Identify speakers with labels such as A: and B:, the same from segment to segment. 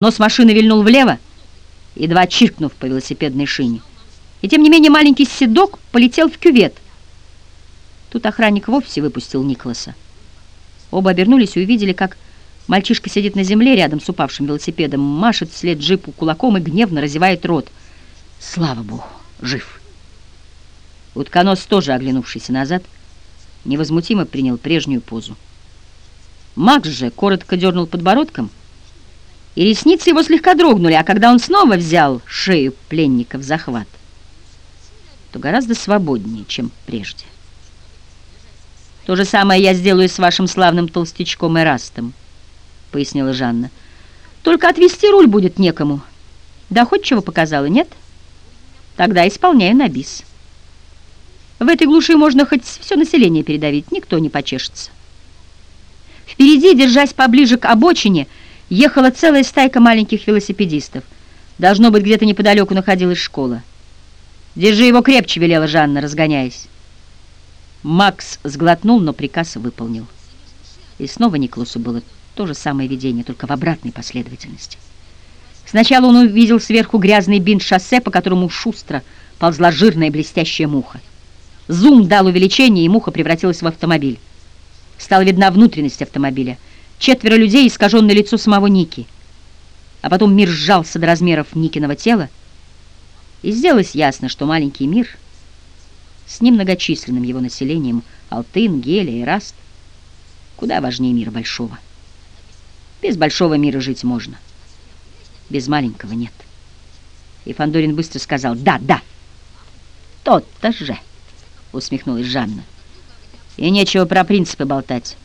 A: Нос машины вильнул влево, едва чиркнув по велосипедной шине. И тем не менее маленький седок полетел в кювет. Тут охранник вовсе выпустил Николаса. Оба обернулись и увидели, как мальчишка сидит на земле рядом с упавшим велосипедом, машет вслед джипу кулаком и гневно разевает рот. Слава богу, жив. Утконос, тоже оглянувшийся назад, невозмутимо принял прежнюю позу. Макс же коротко дернул подбородком, и ресницы его слегка дрогнули, а когда он снова взял шею пленника в захват, то гораздо свободнее, чем прежде. «То же самое я сделаю с вашим славным толстячком Эрастом», — пояснила Жанна. «Только отвести руль будет некому. Доходчиво показала, нет? Тогда исполняю на бис. В этой глуши можно хоть все население передавить, никто не почешется». Впереди, держась поближе к обочине, ехала целая стайка маленьких велосипедистов. Должно быть, где-то неподалеку находилась школа. «Держи его крепче», — велела Жанна, разгоняясь. Макс сглотнул, но приказ выполнил. И снова Николасу было то же самое видение, только в обратной последовательности. Сначала он увидел сверху грязный бинт шоссе, по которому шустро ползла жирная блестящая муха. Зум дал увеличение, и муха превратилась в автомобиль. Стала видна внутренность автомобиля — четверо людей, искаженное лицо самого Ники. А потом мир сжался до размеров Никиного тела, и сделалось ясно, что маленький мир с немногочисленным его населением Алтын, Гелия и Раст куда важнее мира большого. Без большого мира жить можно, без маленького нет. И Фандорин быстро сказал «Да, да». «Тот-то же», — усмехнулась Жанна. «И нечего про принципы болтать».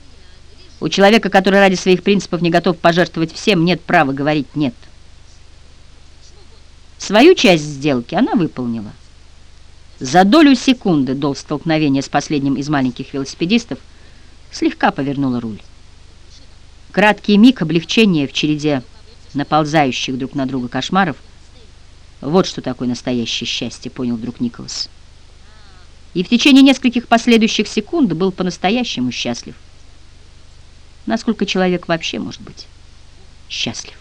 A: У человека, который ради своих принципов не готов пожертвовать всем, нет права говорить «нет». Свою часть сделки она выполнила. За долю секунды до столкновения с последним из маленьких велосипедистов слегка повернула руль. Краткий миг облегчения в череде наползающих друг на друга кошмаров вот что такое настоящее счастье, понял вдруг Николас. И в течение нескольких последующих секунд был по-настоящему счастлив насколько человек вообще может быть счастлив.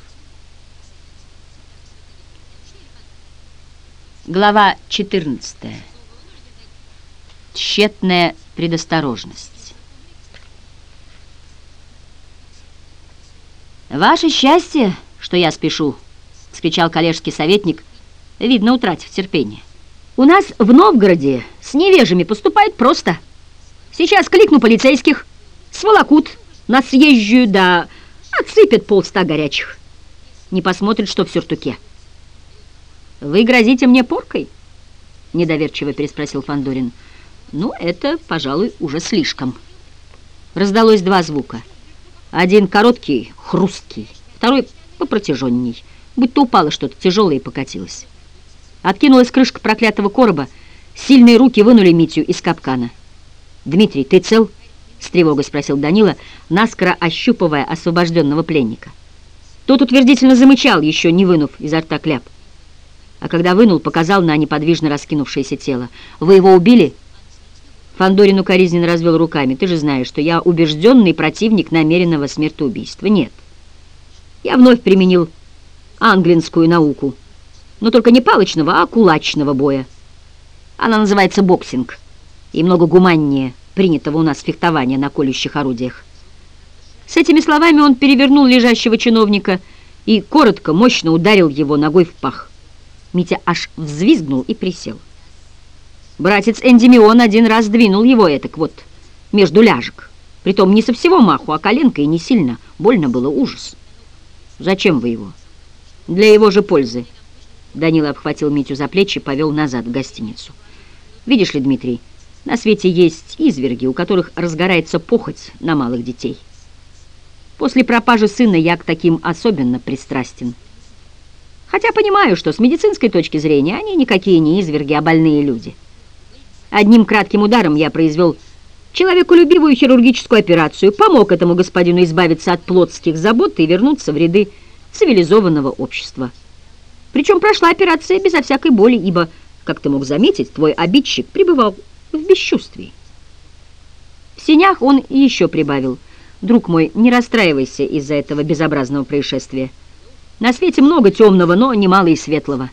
A: Глава 14. Тщетная предосторожность. «Ваше счастье, что я спешу!» — скричал коллежский советник, видно, утратив терпение. «У нас в Новгороде с невежими поступают просто. Сейчас кликну полицейских, сволокут, на съезжую, да отсыпет полста горячих. Не посмотрит, что в сюртуке. «Вы грозите мне поркой?» — недоверчиво переспросил Фандорин. «Ну, это, пожалуй, уже слишком». Раздалось два звука. Один короткий, хрусткий, второй попротяженней, будто упало что-то тяжелое и покатилось. Откинулась крышка проклятого короба, сильные руки вынули Митю из капкана. «Дмитрий, ты цел?» С тревогой спросил Данила, наскоро ощупывая освобожденного пленника. Тот утвердительно замычал, еще не вынув изо рта кляп. А когда вынул, показал на неподвижно раскинувшееся тело. «Вы его убили?» Фандорин укоризненно развел руками. «Ты же знаешь, что я убежденный противник намеренного смертоубийства. Нет. Я вновь применил англинскую науку. Но только не палочного, а кулачного боя. Она называется боксинг. И много гуманнее» принятого у нас фехтования на колющих орудиях. С этими словами он перевернул лежащего чиновника и коротко, мощно ударил его ногой в пах. Митя аж взвизгнул и присел. Братец Эндимион один раз двинул его этак вот между ляжек. Притом не со всего маху, а коленкой не сильно. Больно было ужас. Зачем вы его? Для его же пользы. Данила обхватил Митю за плечи и повел назад в гостиницу. Видишь ли, Дмитрий, на свете есть изверги, у которых разгорается похоть на малых детей. После пропажи сына я к таким особенно пристрастен. Хотя понимаю, что с медицинской точки зрения они никакие не изверги, а больные люди. Одним кратким ударом я произвел человеколюбивую хирургическую операцию, помог этому господину избавиться от плотских забот и вернуться в ряды цивилизованного общества. Причем прошла операция безо всякой боли, ибо, как ты мог заметить, твой обидчик пребывал в бесчувствии. В синях он еще прибавил. «Друг мой, не расстраивайся из-за этого безобразного происшествия. На свете много темного, но немало и светлого.